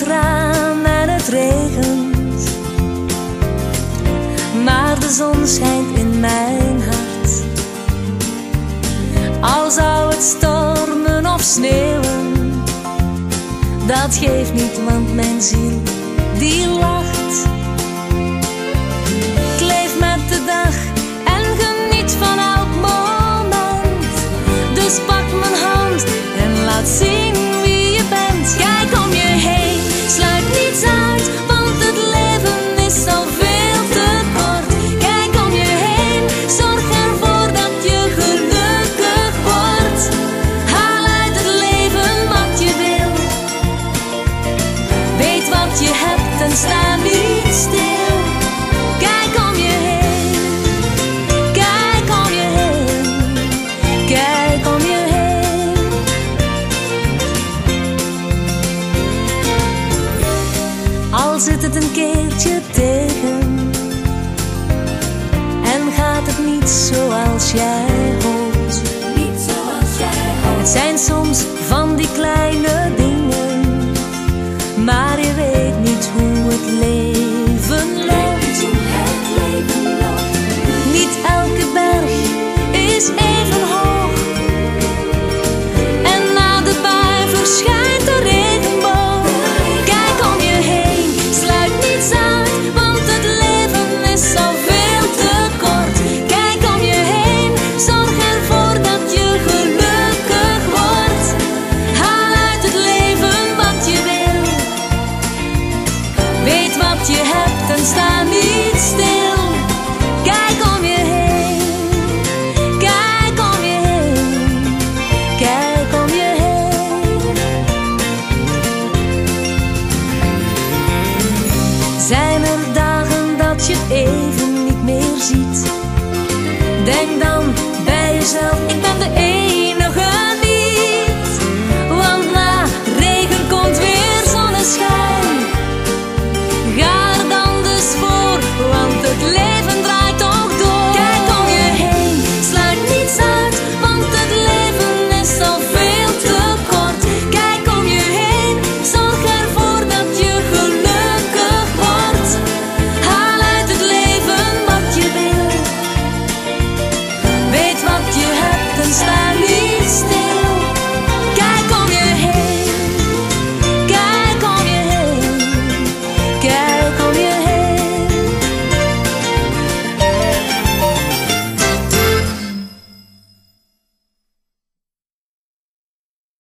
het raam en het regent. Maar de zon schijnt in mijn hart. Al zou het stormen of sneeuwen, dat geeft niet, want mijn ziel die lacht. En sta niet stil. Kijk om je heen, kijk om je heen, kijk om je heen. Al zit het een keertje tegen en gaat het niet zoals jij hoopt. Niet zoals jij Het hoopt. zijn soms van die kleine wat je hebt en sta niet stil. Kijk om je heen, kijk om je heen, kijk om je heen. Zijn er dagen dat je het even niet meer ziet? Denk dan bij jezelf, ik ben de enige.